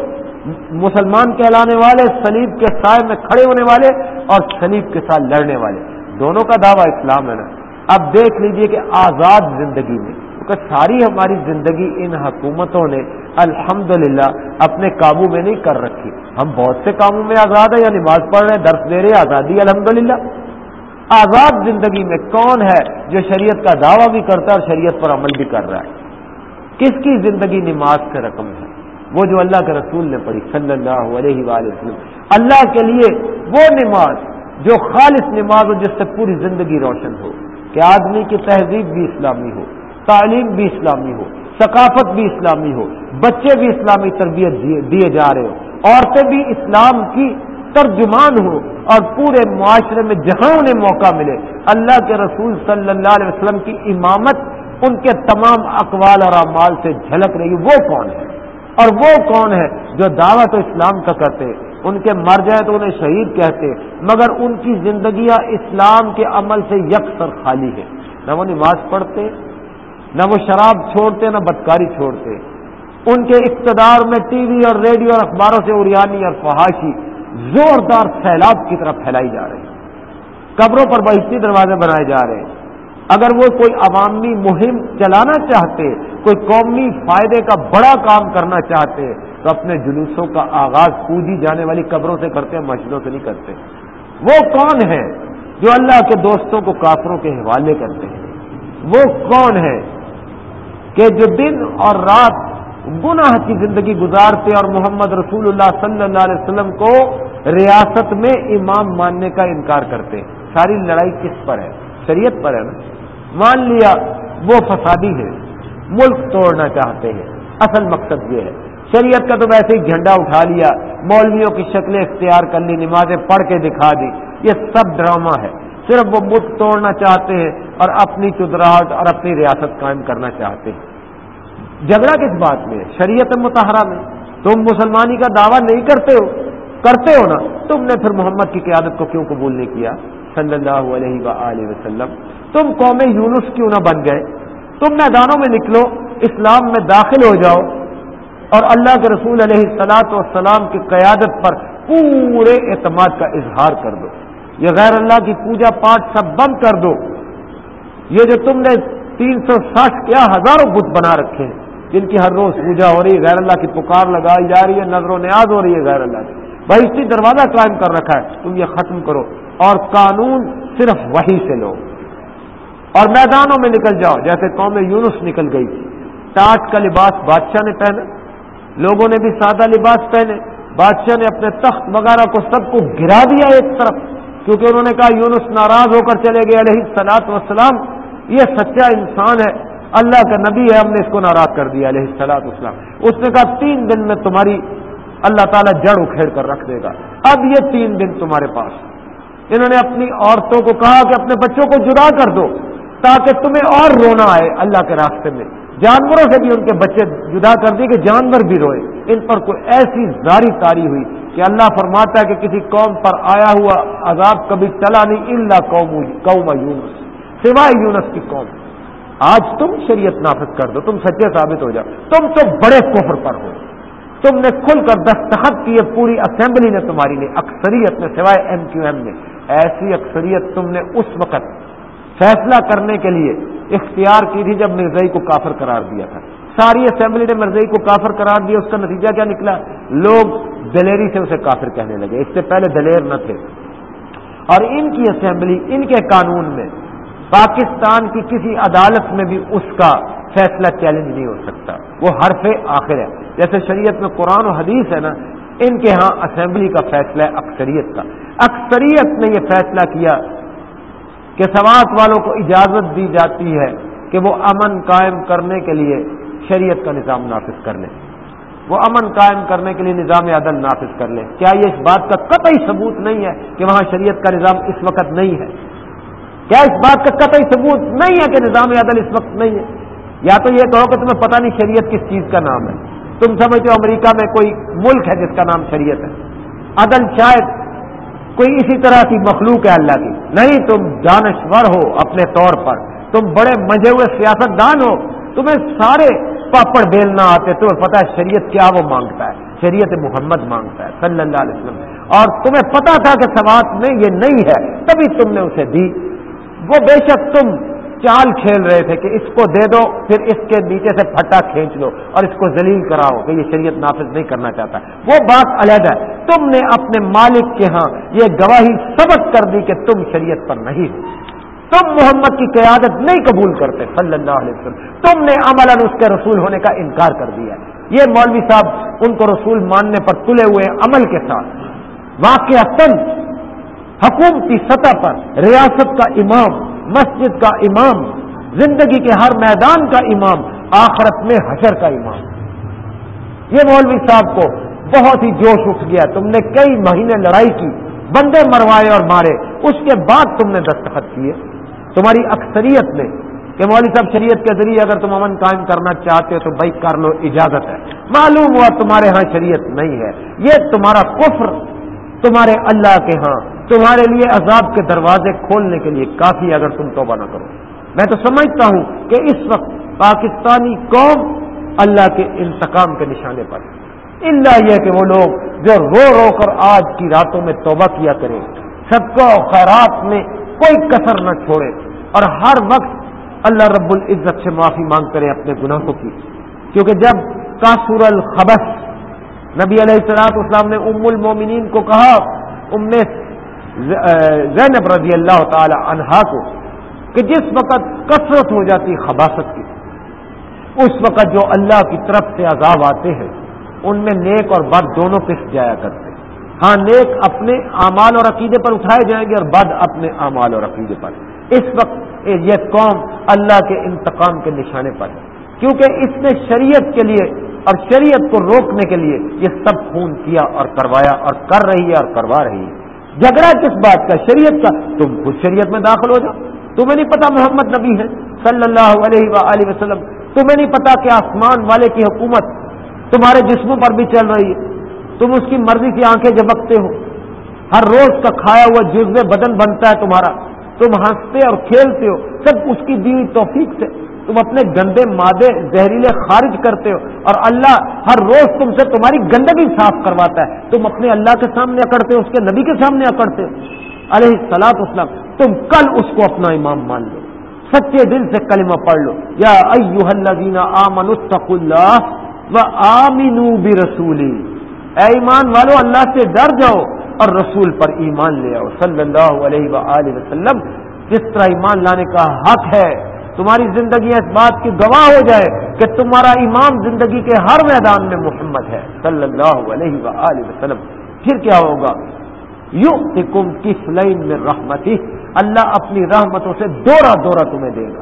مسلمان کہلانے والے سلیب کے سائے میں کھڑے ہونے والے اور سلیب کے ساتھ لڑنے والے۔ دونوں کا دعویٰ اسلام ہے نا۔ اب دیکھ لیجیے کہ آزاد زندگی میں، کیونکہ ساری ہماری زندگی ان حکومتوں نے الحمد اپنے قابو میں نہیں کر رکھی۔ ہم بہت سے کاموں میں آزاد ہیں یا نماز پڑھ رہے ہیں، درس دے رہے آزادی الحمد آزاد زندگی میں کون ہے جو شریعت کا دعویٰ بھی کرتا ہے اور شریعت پر عمل بھی کر رہا ہے؟ کس کی زندگی نماز سے رقم ہے؟ وہ جو اللہ کے رسول نے پڑھی، صلی اللہ علیہ وآلہ وسلم۔ اللہ کے لیے وہ نماز جو خالص نماز ہو جس سے پوری زندگی روشن ہو، کہ آدمی کی تہذیب بھی اسلامی ہو، تعلیم بھی اسلامی ہو، ثقافت بھی اسلامی ہو، بچے بھی اسلامی تربیت دیے جا رہے ہو عورتیں بھی اسلام کی ترجمان ہو اور پورے معاشرے میں جہاں انہیں موقع ملے، اللہ کے رسول صلی اللہ علیہ وسلم کی امامت ان کے تمام اقوال اور اعمال سے جھلک رہی، وہ کون ہے؟ اور وہ کون ہے جو دعوت اسلام کا کرتے؟ ان کے مر جائیں تو انہیں شہید کہتے مگر ان کی زندگیاں اسلام کے عمل سے یکسر خالی ہے نہ وہ نماز پڑھتے، نہ وہ شراب چھوڑتے، نہ بدکاری چھوڑتے۔ ان کے اقتدار میں ٹی وی اور ریڈیو اور اخباروں سے اریانی اور فحاشی زوردار سیلاب کی طرف پھیلائی جا رہی قبروں پر بہتی دروازے بنائے جا رہے ہیں۔ اگر وہ کوئی عوامی مہم چلانا چاہتے، کوئی قومی فائدے کا بڑا کام کرنا چاہتے، تو اپنے جلوسوں کا آغاز پوجی جانے والی قبروں سے کرتے ہیں مسجدوں سے نہیں کرتے۔ وہ کون ہے جو اللہ کے دوستوں کو کافروں کے حوالے کرتے ہیں؟ وہ کون ہے کہ جو دن اور رات گناہ کی زندگی گزارتے اور محمد رسول اللہ صلی اللہ علیہ وسلم کو ریاست میں امام ماننے کا انکار کرتے؟ ساری لڑائی کس پر ہے؟ شریعت پر ہے نا، مان لیا وہ فسادی ہے، ملک توڑنا چاہتے ہیں، اصل مقصد یہ ہے۔ شریعت کا تو ویسے ہی جھنڈا اٹھا لیا، مولویوں کی شکلیں اختیار کر لی، نمازیں پڑھ کے دکھا دی، یہ سب ڈرامہ ہے۔ صرف وہ ملک توڑنا چاہتے ہیں اور اپنی چدراہٹ اور اپنی ریاست قائم کرنا چاہتے ہیں۔ جھگڑا کس بات میں شریعت متحرہ میں۔ تم مسلمانی کا دعویٰ نہیں کرتے ہو کرتے ہو نا، تم نے پھر محمد کی قیادت کو کیوں قبول نہیں کیا؟ صلی اللہ علیہ و وسلم، تم قوم یونس کیوں نہ بن گئے؟ تم میدانوں میں نکلو، اسلام میں داخل ہو جاؤ۔ اور اللہ کے رسول علیہ السلاط والسلام کی قیادت پر پورے اعتماد کا اظہار کر دو۔ یہ غیر اللہ کی پوجا پاٹ سب بند کر دو۔ یہ جو تم نے تین سو ساٹھ کیا ہزاروں بت بنا رکھے ہیں، جن کی ہر روز پوجا ہو رہی ہے غیر اللہ کی پکار لگائی جا رہی ہے، نظر و نیاز ہو رہی ہے، غیر اللہ کی۔ بھائی اسی دروازہ قائم کر رکھا ہے، تم یہ ختم کرو۔ اور قانون صرف وہی سے لو۔ اور میدانوں میں نکل جاؤ، جیسے قوم یونس نکل گئی۔ تھی ٹاٹ کا لباس بادشاہ نے پہنا۔ لوگوں نے بھی سادہ لباس پہنے۔ بادشاہ نے اپنے تخت وغیرہ کو سب کو گرا دیا ایک طرف، کیونکہ انہوں نے کہا، یونس ناراض ہو کر چلے گئے۔ علیہ سلاط وسلام یہ سچا انسان ہے۔ اللہ کا نبی ہے، ہم نے اس کو ناراض کر دیا۔ علیہ سلاط وسلام اس نے کہا، تین دن میں تمہاری اللہ تعالیٰ جڑ اکھیڑ کر رکھ دے گا۔ اب یہ تین دن تمہارے پاس۔ انہوں نے اپنی عورتوں کو کہا کہ اپنے بچوں کو جدا کر دو تاکہ تمہیں اور رونا آئے اللہ کے راستے میں۔ جانوروں سے بھی ان کے بچے جدا کر دیے کہ جانور بھی روئے۔ ان پر کوئی ایسی زاری تاری ہوئی کہ اللہ فرماتا ہے کہ کسی قوم پر آیا ہوا عذاب کبھی چلا نہیں اللہ قوم قوم یونس۔ سوائے یونس کی قوم۔ آج تم شریعت نافذ کر دو، تم سچے ثابت ہو جاؤ۔ تم تو بڑے کفر پر ہو۔ تم نے کھل کر دستخط کیے پوری اسمبلی نے تمہاری نے اکثریت میں سوائے ایم کیو ایم نے۔ ایسی اکثریت تم نے اس وقت فیصلہ کرنے کے لیے اختیار کی تھی جب مرزئی کو کافر قرار دیا تھا۔ ساری اسمبلی نے مرزئی کو کافر قرار دیا، اس کا نتیجہ کیا نکلا؟ لوگ دلیری سے اسے کافر کہنے لگے۔ اس سے پہلے دلیر نہ تھے۔ اور ان کی اسمبلی ان کے قانون میں، پاکستان کی کسی عدالت میں بھی اس کا فیصلہ چیلنج نہیں ہو سکتا۔ وہ حرف آخر ہے۔ جیسے شریعت میں قرآن و حدیث ہے نا، ان کے ہاں اسمبلی کا فیصلہ ہے، اکثریت کا۔ اکثریت نے یہ فیصلہ کیا کہ سماعت والوں کو اجازت دی جاتی ہے کہ وہ امن قائم کرنے کے لیے شریعت کا نظام نافذ کر لیں۔ وہ امن قائم کرنے کے لیے نظام عدل نافذ کر لیں۔ کیا یہ اس بات کا قطعی ثبوت نہیں ہے کہ وہاں شریعت کا نظام اس وقت نہیں ہے؟ کیا اس بات کا قطعی ثبوت نہیں ہے کہ نظام عدل اس وقت نہیں ہے؟ یا تو یہ کہو کہ تمہیں پتہ نہیں شریعت کس چیز کا نام ہے۔ تم سمجھتے ہو امریکہ میں کوئی ملک ہے جس کا نام شریعت ہے۔ عدل شاید کوئی اسی طرح کی مخلوق ہے اللہ کی۔ نہیں، تم دانشور ہو اپنے طور پر۔ تم بڑے مجھے ہوئے سیاست دان ہو۔ تمہیں سارے پاپڑ بیلنا آتے تمہیں پتا ہے شریعت کیا وہ مانگتا ہے۔ شریعت محمد مانگتا ہے، صلی اللہ علیہ وسلم۔ اور تمہیں پتا تھا کہ سماج میں یہ نہیں ہے، تبھی تم نے اسے دی۔ وہ بے شک تم چال کھیل رہے تھے کہ اس کو دے دو، پھر اس کے نیچے سے پھٹا کھینچ لو اور اس کو ذلیل کراؤ کہ یہ شریعت نافذ نہیں کرنا چاہتا۔ وہ بات علیحدہ ہے۔ تم نے اپنے مالک کے ہاں یہ گواہی سبق کر دی کہ تم شریعت پر نہیں ہو۔ تم محمد کی قیادت نہیں قبول کرتے، صلی اللہ علیہ وسلم۔ تم نے عمل اس کے رسول ہونے کا انکار کر دیا یہ مولوی صاحب ان کو رسول ماننے پر تلے ہوئے عمل کے ساتھ واقع حکومتی سطح پر ریاست کا امام مسجد کا امام، زندگی کے ہر میدان کا امام، آخرت میں حشر کا امام۔ یہ مولوی صاحب کو بہت ہی جوش اٹھ گیا۔ تم نے کئی مہینے لڑائی کی، بندے مروائے اور مارے۔ اس کے بعد تم نے دستخط کیے۔ تمہاری اکثریت نے کہ مولوی صاحب شریعت کے ذریعے اگر تم امن قائم کرنا چاہتے ہو تو بھائی کر لو، اجازت ہے۔ معلوم ہوا تمہارے ہاں شریعت نہیں ہے۔ یہ تمہارا کفر، تمہارے اللہ کے ہاں تمہارے لیے عذاب کے دروازے کھولنے کے لیے کافی اگر تم توبہ نہ کرو۔ میں تو سمجھتا ہوں کہ اس وقت پاکستانی قوم اللہ کے انتقام کے نشانے پر اللہ یہ کہ وہ لوگ جو رو رو کر آج کی راتوں میں توبہ کیا کریں سب کو خیرات میں کوئی کسر نہ چھوڑے اور ہر وقت اللہ رب العزت سے معافی مانگ کریں اپنے گناہوں کی۔ کیونکہ جب کاسور الخبس نبی علیہ السلاط اسلام نے ام المومنین کو کہا، ام زینب رضی اللہ تعالی عنہا کو کہ جس وقت کثرت ہو جاتی خباست کی، اس وقت جو اللہ کی طرف سے عذاب آتے ہیں، ان میں نیک اور بد دونوں پس جایا کرتے ہاں نیک اپنے اعمال اور عقیدے پر اٹھائے جائیں گے اور بد اپنے اعمال اور عقیدے پر۔ اس وقت یہ قوم اللہ کے انتقام کے نشانے پر ہے۔ کیونکہ اس نے شریعت کے لیے اور شریعت کو روکنے کے لیے یہ سب خون کیا اور کروایا اور کر رہی ہے اور کروا رہی ہے۔ جھگڑا کس بات کا؟ شریعت کا۔ تم خود شریعت میں داخل ہو جاؤ۔ تمہیں نہیں پتا محمد نبی ہے صلی اللہ علیہ وآلہ وسلم۔ تمہیں نہیں پتا کہ آسمان والے کی حکومت تمہارے جسموں پر بھی چل رہی ہے۔ تم اس کی مرضی کی آنکھیں جھپکتے ہو۔ ہر روز کا کھایا ہوا جزو بدن بنتا ہے تمہارا۔ تم ہنستے اور کھیلتے ہو۔ سب اس کی دیوی توفیق سے۔ تم اپنے گندے مادے زہریلے خارج کرتے ہو اور اللہ ہر روز تم سے تمہاری گندگی صاف کرواتا ہے۔ تم اپنے اللہ کے سامنے اکڑتے ہو، اس کے نبی کے سامنے اکڑتے ہو۔ علیہ سلاط اسلام تم کل اس کو اپنا امام مان لو۔ سچے دل سے کلمہ پڑھ لو۔ یا آمن اللہ و آمینو بھی رسولی اے ایمان والو، اللہ سے ڈر جاؤ اور رسول پر ایمان لے آؤ۔ صلی اللہ علیہ وآلہ وسلم، جس طرح ایمان لانے کا حق ہے تمہاری زندگی اس بات کی گواہ ہو جائے کہ تمہارا امام زندگی کے ہر میدان میں محمد ہے صلی اللہ علیہ وآلہ وسلم۔ پھر کیا ہوگا؟ یو کم کفلین میں رحمتی، اللہ اپنی رحمتوں سے دورہ دورہ تمہیں دے گا۔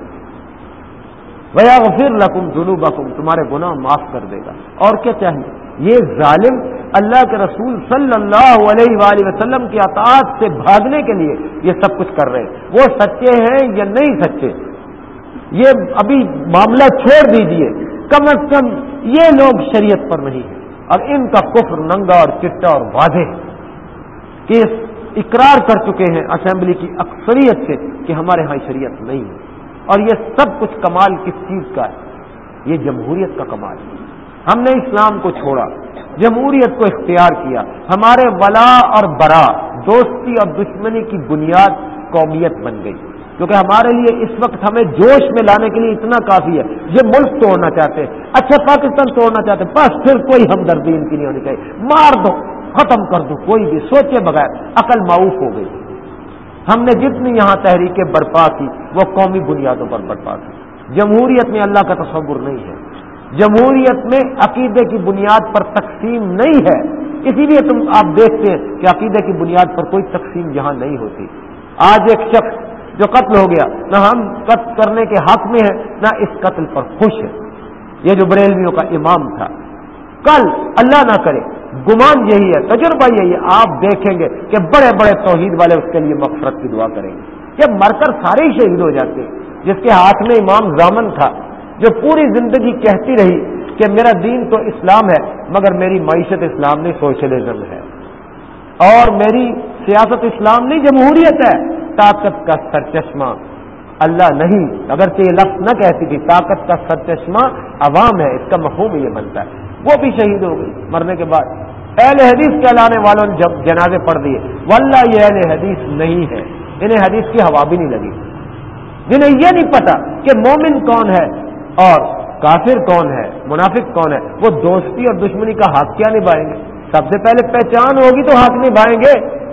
ویا پھر رقم جنوب تمہارے گناہ معاف کر دے گا۔ اور کیا چاہیے؟ یہ ظالم اللہ کے رسول صلی اللہ علیہ وآلہ وسلم کی اطاعت سے بھاگنے کے لیے یہ سب کچھ کر رہے ہیں۔ وہ سچے ہیں یا نہیں سچے؟ یہ ابھی معاملہ چھوڑ دیجیے کم از کم یہ لوگ شریعت پر نہیں ہیں۔ اور ان کا کفر ننگا اور چٹا اور واضح کہ اقرار کر چکے ہیں اسمبلی کی اکثریت سے کہ ہمارے ہاں شریعت نہیں ہے۔ اور یہ سب کچھ کمال کس چیز کا ہے؟ یہ جمہوریت کا کمال ہے۔ ہم نے اسلام کو چھوڑا، جمہوریت کو اختیار کیا۔ ہمارے ولا اور برا، دوستی اور دشمنی کی بنیاد قومیت بن گئی۔ کیونکہ ہمارے لیے اس وقت ہمیں جوش میں لانے کے لیے اتنا کافی ہے۔ یہ ملک توڑنا چاہتے ہیں۔ اچھا پاکستان توڑنا چاہتے ہیں۔ بس پھر کوئی ہمدردی ان کی نہیں ہونی چاہیے۔ مار دو، ختم کر دو، کوئی بھی۔ سوچے بغیر، عقل معاف ہو گئی۔ ہم نے جتنی یہاں تحریکیں برپا کی، وہ قومی بنیادوں پر برپا کی۔ جمہوریت میں اللہ کا تصور نہیں ہے۔ جمہوریت میں عقیدے کی بنیاد پر تقسیم نہیں ہے۔ اسی لیے تم آپ دیکھتے ہیں کہ عقیدے کی بنیاد پر کوئی تقسیم یہاں نہیں ہوتی۔ آج ایک شخص جو قتل ہو گیا، نہ ہم قتل کرنے کے حق میں ہیں، نہ اس قتل پر خوش ہے یہ جو بریلویوں کا امام تھا۔ کل اللہ نہ کرے، گمان یہی ہے، تجربہ یہی ہے۔ آپ دیکھیں گے کہ بڑے بڑے توحید والے اس کے لیے مغفرت کی دعا کریں گے۔ کہ مر کر سارے ہی شہید ہو جاتے ہیں۔ جس کے ہاتھ میں امام زامن تھا، جو پوری زندگی کہتی رہی کہ میرا دین تو اسلام ہے، مگر میری معیشت اسلام نہیں سوشلزم ہے۔ اور میری سیاست اسلام نہیں، جمہوریت ہے۔ طاقت کا سر چشمہ اللہ نہیں اگر یہ لفظ نہ کہتی تھی طاقت کا سر چشمہ عوام ہے، اس کا مفہوم یہ بنتا ہے۔ وہ بھی شہید ہو گئی مرنے کے بعد۔ اہل حدیث کے لانے والوں نے جب جنازے پڑھ دیے۔ واللہ یہ اہل حدیث نہیں ہے۔ انہیں حدیث کی ہوا بھی نہیں لگی۔ جنہیں یہ نہیں پتا کہ مومن کون ہے اور کافر کون ہے، منافق کون ہے، وہ دوستی اور دشمنی کا حق کیا نبھائیں گے؟ سب سے پہلے پہچان ہوگی تو حق نبھائیں گے۔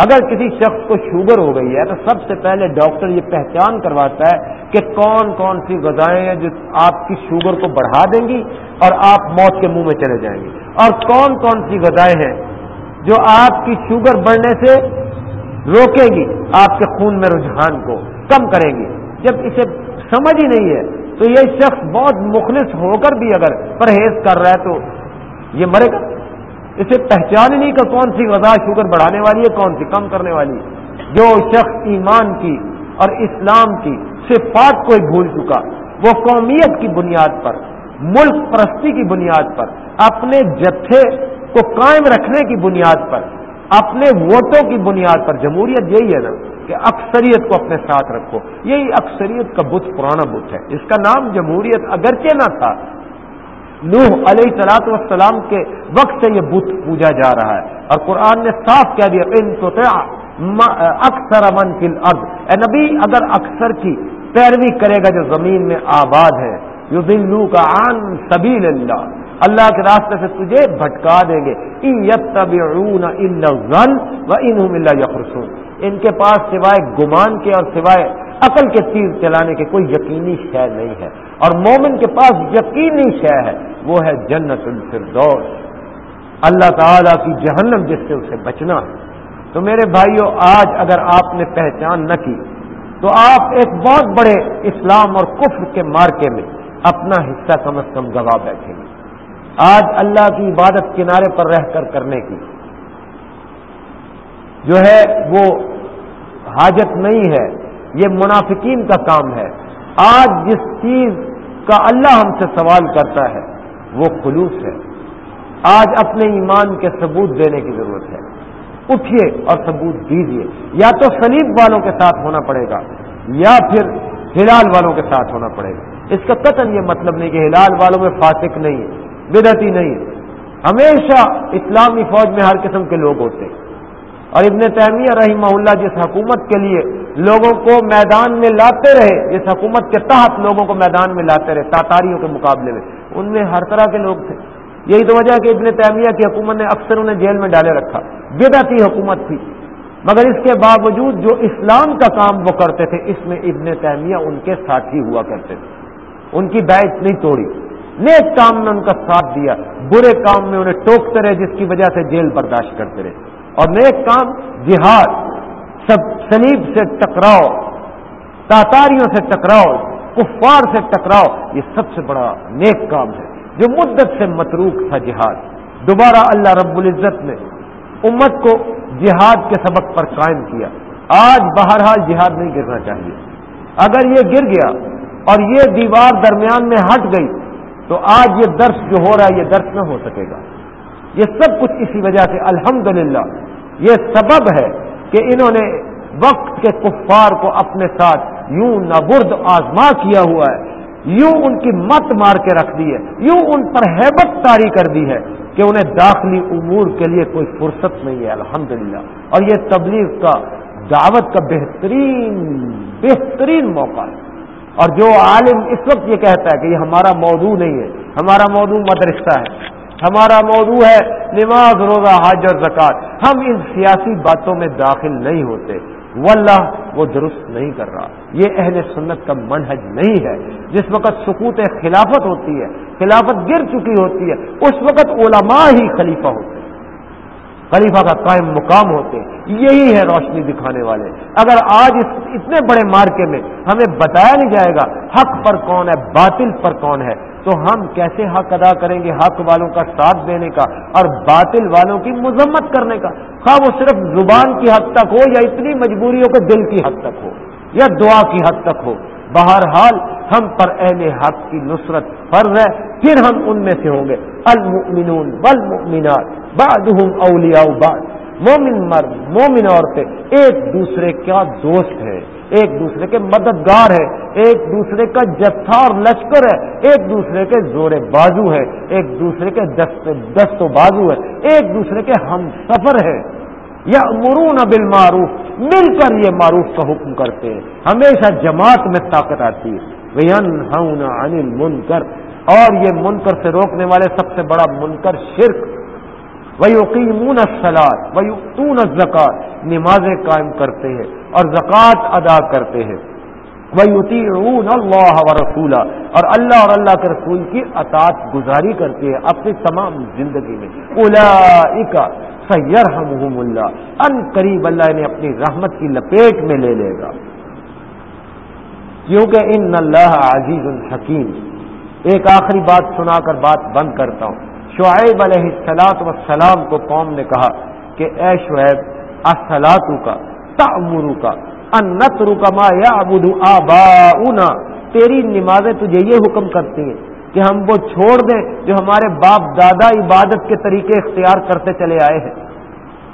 اگر کسی شخص کو شوگر ہو گئی ہے تو سب سے پہلے ڈاکٹر یہ پہچان کرواتا ہے کہ کون کون سی غذائیں ہیں جو آپ کی شوگر کو بڑھا دیں گی اور آپ موت کے منہ میں چلے جائیں گے اور کون کون سی غذائیں ہیں جو آپ کی شوگر بڑھنے سے روکیں گی، آپ کے خون میں رجحان کو کم کریں گی۔ جب اسے سمجھ ہی نہیں ہے تو یہ شخص بہت مخلص ہو کر بھی اگر پرہیز کر رہا ہے تو یہ مرے گا۔ اسے پہچان ہی نہیں کہ کون سی غذا شوگر بڑھانے والی ہے، کون سی کم کرنے والی ہے۔ جو شخص ایمان کی اور اسلام کی صفات کو ہی بھول چکا، وہ قومیت کی بنیاد پر، ملک پرستی کی بنیاد پر، اپنے جتھے کو قائم رکھنے کی بنیاد پر، اپنے ووٹوں کی بنیاد پر، جمہوریت یہی ہے نا کہ اکثریت کو اپنے ساتھ رکھو۔ یہی اکثریت کا بت، پرانا بت ہے۔ اس کا نام جمہوریت اگرچہ نہ تھا نوح علیہ سلاط والسلام کے وقت سے یہ بت پوجا جا رہا ہے۔ اور قرآن نے صاف کہہ دیا، ان تو اکثر امن فل ارد اے نبی، اگر اکثر کی پیروی کرے گا جو زمین میں آباد ہے یو بلو کا آن سبیل اللہ۔ اللہ کے راستے سے تجھے بھٹکا دیں گے۔ یخرسون ان کے پاس سوائے گمان کے اور سوائے عقل کے تیر چلانے کے کوئی یقینی شے نہیں ہے اور مومن کے پاس یقینی شے ہے، وہ ہے جنت الفردوس۔ اللہ تعالی کی جہنم جس سے اسے بچنا ہے۔ تو میرے بھائیوں آج اگر آپ نے پہچان نہ کی، تو آپ ایک بہت بڑے اسلام اور کفر کے مارکے میں اپنا حصہ کم از کم گوا بیٹھیں گے۔ آج اللہ کی عبادت کنارے پر رہ کر کرنے کی جو ہے، وہ حاجت نہیں ہے۔ یہ منافقین کا کام ہے۔ آج جس چیز کا اللہ ہم سے سوال کرتا ہے، وہ خلوص ہے۔ آج اپنے ایمان کے ثبوت دینے کی ضرورت ہے۔ اٹھیے اور ثبوت دیجیے۔ یا تو سلیب والوں کے ساتھ ہونا پڑے گا، یا پھر ہلال والوں کے ساتھ ہونا پڑے گا۔ اس کا قطن یہ مطلب نہیں کہ ہلال والوں میں فاسق نہیں ہے بدعتی نہیں۔ ہمیشہ اسلامی فوج میں ہر قسم کے لوگ ہوتے ہیں۔ اور ابن تیمیہ رحمہ اللہ جس حکومت کے لیے لوگوں کو میدان میں لاتے رہے، جس حکومت کے تحت لوگوں کو میدان میں لاتے رہے، تاتاریوں کے مقابلے میں، ان میں ہر طرح کے لوگ تھے۔ یہی تو وجہ ہے کہ ابن تیمیہ کی حکومت نے اکثر انہیں جیل میں ڈالے رکھا۔ بدعتی حکومت تھی۔ مگر اس کے باوجود جو اسلام کا کام وہ کرتے تھے، اس میں ابن تیمیہ ان کے ساتھی ہوا کرتے تھے۔ ان کی بیچ نہیں توڑی۔ نیک کام میں ان کا ساتھ دیا۔ برے کام میں انہیں ٹوکتے رہے، جس کی وجہ سے جیل برداشت کرتے رہے۔ اور نیک کام، جہاد، سب سلیب سے ٹکراؤ، تاتاریوں سے ٹکراؤ، کفار سے ٹکراؤ، یہ سب سے بڑا نیک کام ہے۔ جو مدت سے متروک تھا جہاد۔ دوبارہ اللہ رب العزت نے امت کو جہاد کے سبق پر قائم کیا۔ آج بہرحال جہاد نہیں گرنا چاہیے۔ اگر یہ گر گیا اور یہ دیوار درمیان میں ہٹ گئی، تو آج یہ درس جو ہو رہا ہے، یہ درس نہ ہو سکے گا۔ یہ سب کچھ اسی وجہ سے الحمد یہ سبب ہے کہ انہوں نے وقت کے کفار کو اپنے ساتھ یوں نبرد آزما کیا ہوا ہے، یوں ان کی مت مار کے رکھ دی ہے، یوں ان پر ہیبت تاری کر دی ہے کہ انہیں داخلی امور کے لیے کوئی فرصت نہیں ہے، الحمدللہ۔ اور یہ تبلیغ کا، دعوت کا بہترین بہترین موقع ہے۔ اور جو عالم اس وقت یہ کہتا ہے کہ یہ ہمارا موضوع نہیں ہے، ہمارا موضوع مدرسہ ہے۔ ہمارا موضوع ہے نماز، روزہ حاجر زکات ہم ان سیاسی باتوں میں داخل نہیں ہوتے۔ واللہ، وہ درست نہیں کر رہا۔ یہ اہل سنت کا منحج نہیں ہے۔ جس وقت سکوت خلافت ہوتی ہے، خلافت گر چکی ہوتی ہے، اس وقت علماء ہی خلیفہ ہوتے ہیں۔ خلیفہ کا قائم مقام ہوتے یہی ہے روشنی دکھانے والے۔ اگر آج اس اتنے بڑے مارکے میں ہمیں بتایا نہیں جائے گا حق پر کون ہے، باطل پر کون ہے، تو ہم کیسے حق ادا کریں گے حق والوں کا ساتھ دینے کا اور باطل والوں کی مذمت کرنے کا؟ خواہ وہ صرف زبان کی حد تک ہو یا اتنی مجبوریوں کے دل کی حد تک ہو یا دعا کی حد تک ہو۔ بہرحال ہم پر اہل حق کی نصرت فرض ہے، پھر ہم ان میں سے ہوں گے۔ المؤمنون والمؤمنات، بعضهم اولیاء بعض۔ مومن مرد، مومن عورتیں، ایک دوسرے کا دوست ہے ایک دوسرے کے مددگار ہے ایک دوسرے کا جتھا اور لشکر ہے ایک دوسرے کے زور بازو ہے ایک دوسرے کے دست دست و بازو ہے ایک دوسرے کے ہم سفر ہے یا مرون بل معروف مل کر یہ معروف کا حکم کرتے ہیں۔ ہمیشہ جماعت میں طاقت آتی ہے۔ انل منکر اور یہ منکر سے روکنے والے سب سے بڑا منکر شرک۔ وہی سلاد وہی زکات نمازیں قائم کرتے ہیں اور زکوٰۃ ادا کرتے ہیں۔ وہ اللہ و رسولہ اور اللہ اور اللہ کے رسول کی اطاط گزاری کرتے ہیں اپنی تمام زندگی میں۔ الا سیر اللہ ان قریب اللہ نے اپنی رحمت کی لپیٹ میں لے لے گا۔ کیونکہ ان اللہ عزیز الحکیم ایک آخری بات سنا کر بات بند کرتا ہوں۔ شعیب علیہ السلاط وسلام کو قوم نے کہا کہ اے شعیب اصلاطو کا تعمرو کا انترو کا ما یا ابو آبا تیری نمازیں تجھے یہ حکم کرتی ہیں۔ کہ ہم وہ چھوڑ دیں جو ہمارے باپ دادا عبادت کے طریقے اختیار کرتے چلے آئے ہیں۔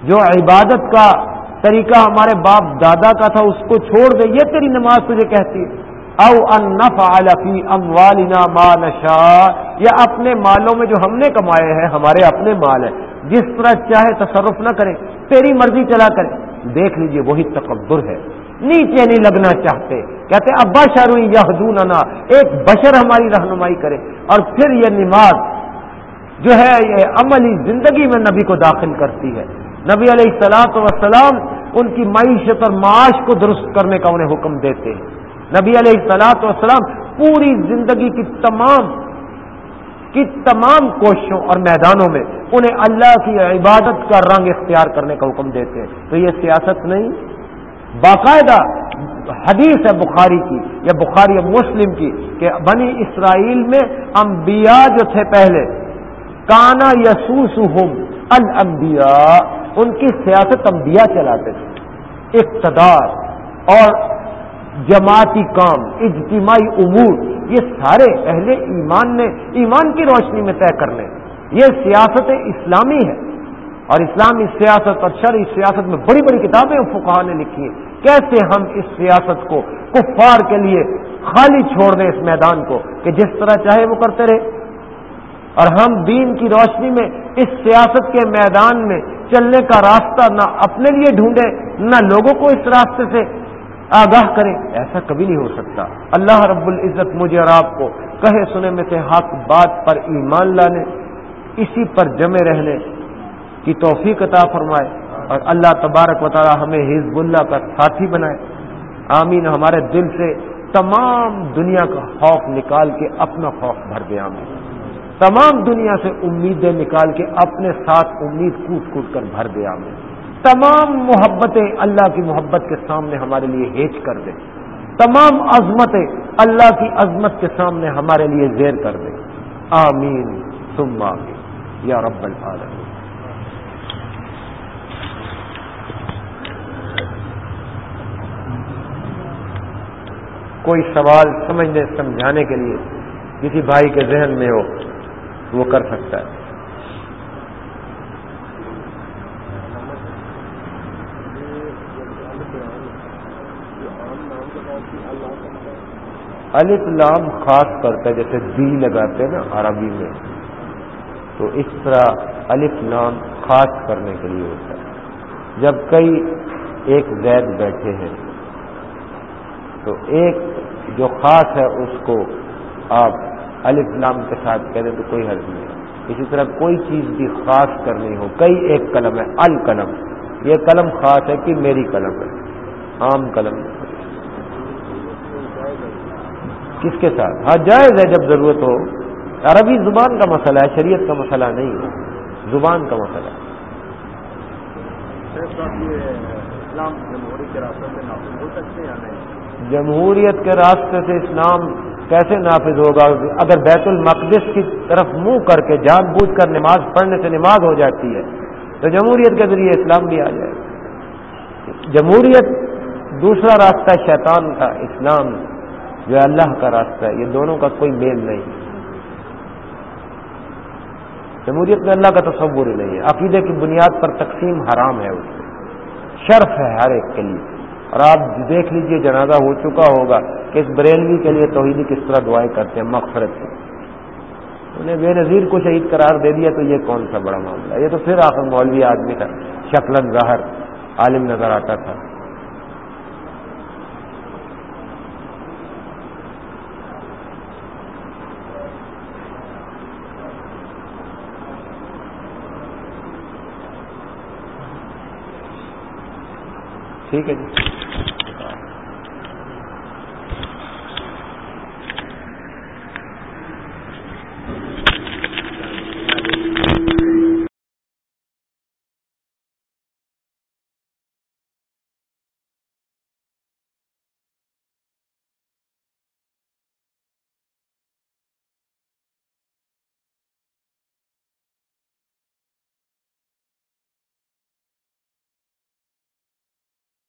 جو عبادت کا طریقہ ہمارے باپ دادا کا تھا، اس کو چھوڑ دیں یہ تیری نماز تجھے کہتی ہے۔ او انف علفی ام والنا ما نشا یا اپنے مالوں میں جو ہم نے کمائے ہیں، ہمارے اپنے مال ہیں۔ جس طرح چاہے تصرف نہ کریں، تیری مرضی چلا کریں۔ دیکھ لیجیے، وہی تکبر ہے۔ نیچے نہیں لگنا چاہتے۔ کہتے ابا شروع یہ ایک بشر ہماری رہنمائی کرے۔ اور پھر یہ نماز جو ہے، یہ عملی زندگی میں نبی کو داخل کرتی ہے۔ نبی علیہ السلاط وسلام ان کی معیشت اور معاش کو درست کرنے کا انہیں حکم دیتے ہیں۔ نبی علیہ السلاط وسلام پوری زندگی کی تمام کی تمام کوششوں اور میدانوں میں انہیں اللہ کی عبادت کا رنگ اختیار کرنے کا حکم دیتے ہیں۔ تو یہ سیاست نہیں باقاعدہ حدیث ہے بخاری کی یا بخاری مسلم کی کہ بنی اسرائیل میں انبیاء جو تھے پہلے کانا یسوس ہم الانبیاء، ان کی سیاست انبیاء چلاتے تھے، اقتدار اور جماعتی کام، اجتماعی امور، یہ سارے اہل ایمان نے ایمان کی روشنی میں طے کرنے یہ سیاست اسلامی ہے۔ اور اسلامی سیاست اور شرعی سیاست میں بڑی بڑی کتابیں فقہ نے لکھی ہیں۔ کیسے ہم اس سیاست کو کفار کے لیے خالی چھوڑ دیں اس میدان کو کہ جس طرح چاہے وہ کرتے رہے۔ اور ہم دین کی روشنی میں اس سیاست کے میدان میں چلنے کا راستہ نہ اپنے لیے ڈھونڈے نہ لوگوں کو اس راستے سے آگاہ کریں۔ ایسا کبھی نہیں ہو سکتا۔ اللہ رب العزت مجھے اور آپ کو کہے سنے میں سے حق بات پر ایمان لانے، اسی پر جمے رہنے کی توفیق عطا فرمائے اور اللہ تبارک و تعالی ہمیں حزب اللہ کا ساتھی بنائے۔ آمین۔ ہمارے دل سے تمام دنیا کا خوف نکال کے اپنا خوف بھر دے، آمین۔ تمام دنیا سے امیدیں نکال کے اپنے ساتھ امید کوٹ کوٹ کر بھر دے، آمین۔ تمام محبتیں اللہ کی محبت کے سامنے ہمارے لیے ہیچ کر دے۔ تمام عظمتیں اللہ کی عظمت کے سامنے ہمارے لیے زیر کر دے۔ آمین۔ ثم آمین۔ یا رب العالمین۔ کوئی سوال سمجھنے، سمجھانے کے لیے کسی بھائی کے ذہن میں ہو، وہ کر سکتا ہے۔ الف لام خاص کرتا ہے جیسے دی لگاتے ہیں نا عربی میں، تو اس طرح الف لام خاص کرنے کے لیے ہوتا ہے۔ جب کئی ایک زید بیٹھے ہیں تو ایک جو خاص ہے اس کو آپ الف لام کے ساتھ کہہ دیں تو کوئی حرض نہیں ہے۔ اسی طرح کوئی چیز بھی خاص کرنی ہو، کئی ایک قلم ہے، القلم۔ یہ قلم خاص ہے کہ میری قلم ہے، عام قلم۔ کس کے ساتھ؟ ہاں جائز ہے جب ضرورت ہو۔ عربی زبان کا مسئلہ ہے، شریعت کا مسئلہ نہیں ہے۔ زبان کا مسئلہ ہے۔ جمہوریت کے راستے سے اسلام کیسے نافذ ہوگا؟ اگر بیت المقدس کی طرف منہ کر کے جان بوجھ کر نماز پڑھنے سے نماز ہو جاتی ہے، تو جمہوریت کے ذریعے اسلام بھی آ جائے۔ جمہوریت دوسرا راستہ شیطان کا، اسلام جو اللہ کا راستہ ہے، یہ دونوں کا کوئی میل نہیں۔ جمہوریت میں اللہ کا تصور ہی نہیں ہے۔ عقیدے کی بنیاد پر تقسیم حرام ہے اس سے شرف ہے ہر ایک کے لیے۔ اور آپ دیکھ لیجیے جنازہ ہو چکا ہوگا کہ اس بریلوی کے لیے توحیدی کس طرح دعائیں کرتے ہیں، مغفرت سے انہیں بے نظیر کو شہید قرار دے دیا تو یہ کون سا بڑا معاملہ یہ تو پھر آخر مولوی آدمی تھا، شکلن ظاہر، عالم نظر آتا تھا۔ ٹھیک ہے جی۔